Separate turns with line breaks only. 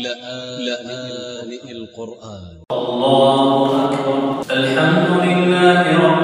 لآن القرآن.
الله أكبر. الحمد لله رب